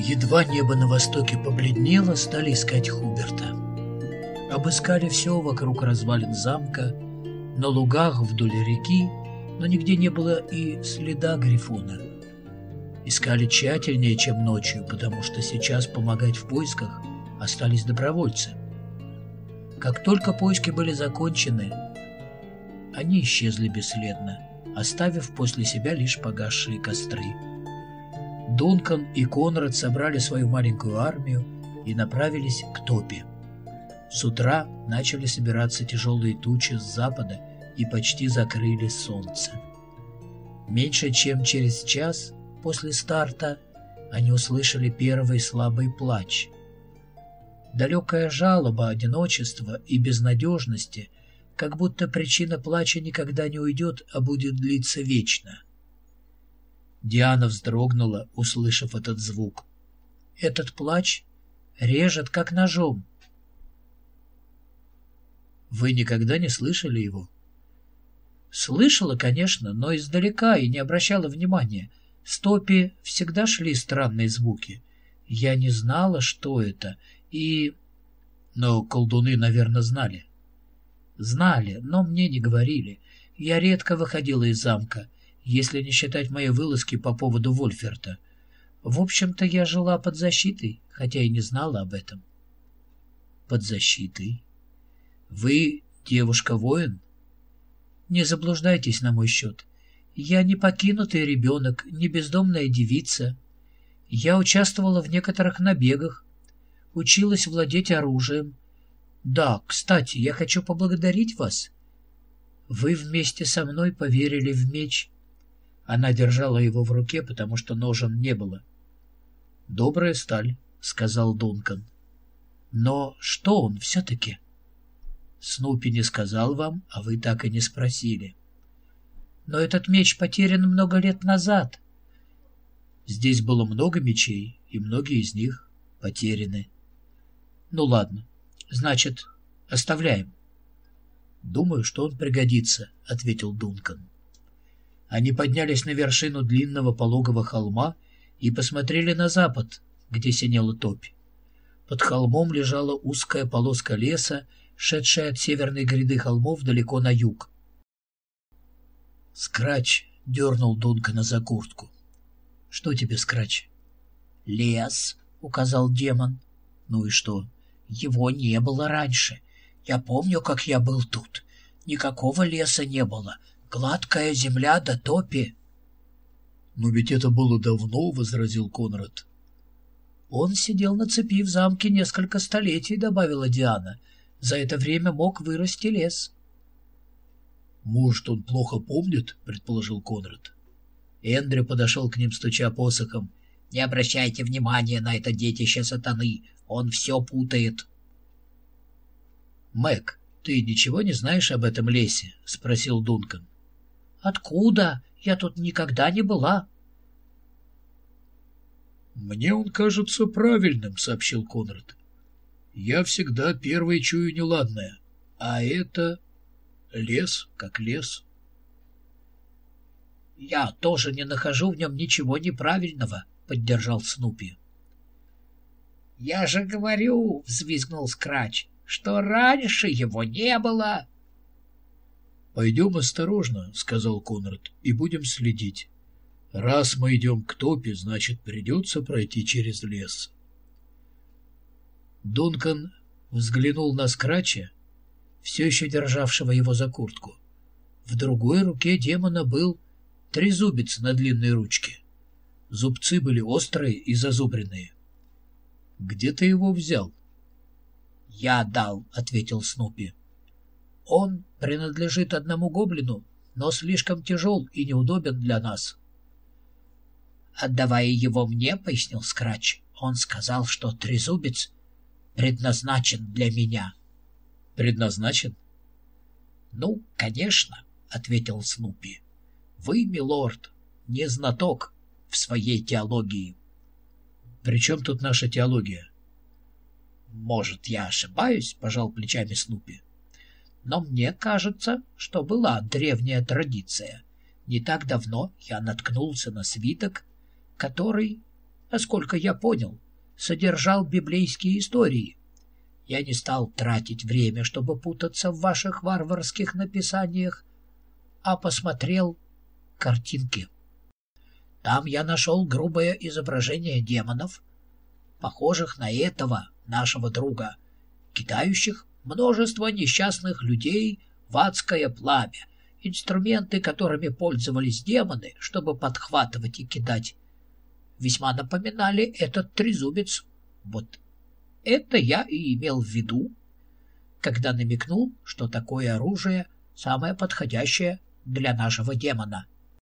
Едва небо на востоке побледнело, стали искать Хуберта. Обыскали все вокруг развалин замка, на лугах вдоль реки, но нигде не было и следа Грифона. Искали тщательнее, чем ночью, потому что сейчас помогать в поисках остались добровольцы. Как только поиски были закончены, они исчезли бесследно, оставив после себя лишь погасшие костры. Дункан и Конрад собрали свою маленькую армию и направились к топе. С утра начали собираться тяжелые тучи с запада и почти закрыли солнце. Меньше чем через час после старта они услышали первый слабый плач. Далекая жалоба одиночества и безнадежности, как будто причина плача никогда не уйдет, а будет длиться вечно — Диана вздрогнула, услышав этот звук. Этот плач режет, как ножом. Вы никогда не слышали его? Слышала, конечно, но издалека и не обращала внимания. С всегда шли странные звуки. Я не знала, что это, и... Но колдуны, наверное, знали. Знали, но мне не говорили. Я редко выходила из замка если не считать мои вылазки по поводу Вольферта. В общем-то, я жила под защитой, хотя и не знала об этом. Под защитой? Вы девушка-воин? Не заблуждайтесь на мой счет. Я не покинутый ребенок, не бездомная девица. Я участвовала в некоторых набегах, училась владеть оружием. Да, кстати, я хочу поблагодарить вас. Вы вместе со мной поверили в меч. Она держала его в руке, потому что ножен не было. «Добрая сталь», — сказал Дункан. «Но что он все-таки?» «Снупи не сказал вам, а вы так и не спросили». «Но этот меч потерян много лет назад». «Здесь было много мечей, и многие из них потеряны». «Ну ладно, значит, оставляем». «Думаю, что он пригодится», — ответил Дункан. Они поднялись на вершину длинного пологого холма и посмотрели на запад, где синела топь. Под холмом лежала узкая полоска леса, шедшая от северной гряды холмов далеко на юг. Скрач дернул Дункана за куртку. — Что тебе, Скрач? — Лес, — указал демон. — Ну и что? — Его не было раньше. Я помню, как я был тут. Никакого леса не было. Гладкая земля до топи. Но ведь это было давно, — возразил Конрад. Он сидел на цепи в замке несколько столетий, — добавила Диана. За это время мог вырасти лес. Может, он плохо помнит, — предположил Конрад. Эндрю подошел к ним, стуча посохом. — Не обращайте внимания на это детище сатаны. Он все путает. — Мэг, ты ничего не знаешь об этом лесе? — спросил Дункан. Откуда? Я тут никогда не была. Мне он кажется правильным, сообщил Конрад. Я всегда первый чую неладное, а это лес как лес. Я тоже не нахожу в нем ничего неправильного, поддержал Снупи. Я же говорю, взвизгнул Скрач, что раньше его не было. «Пойдем осторожно», — сказал Конрад, — «и будем следить. Раз мы идем к топе, значит, придется пройти через лес». Дункан взглянул на Скрача, все еще державшего его за куртку. В другой руке демона был трезубец на длинной ручке. Зубцы были острые и зазубренные. «Где ты его взял?» «Я дал», — ответил Снупи. Он принадлежит одному гоблину, но слишком тяжел и неудобен для нас. «Отдавая его мне, — пояснил Скрач, — он сказал, что трезубец предназначен для меня». «Предназначен?» «Ну, конечно», — ответил Снупи. «Вы, милорд, не знаток в своей теологии». «При чем тут наша теология?» «Может, я ошибаюсь?» — пожал плечами Снупи но мне кажется, что была древняя традиция. Не так давно я наткнулся на свиток, который насколько я понял, содержал библейские истории. Я не стал тратить время, чтобы путаться в ваших варварских написаниях, а посмотрел картинки. Там я нашел грубое изображение демонов, похожих на этого нашего друга, кидающих множество несчастных людей в адское пламя, инструменты, которыми пользовались демоны, чтобы подхватывать и кидать, весьма напоминали этот трезубец. Вот это я и имел в виду, когда намекнул, что такое оружие самое подходящее для нашего демона.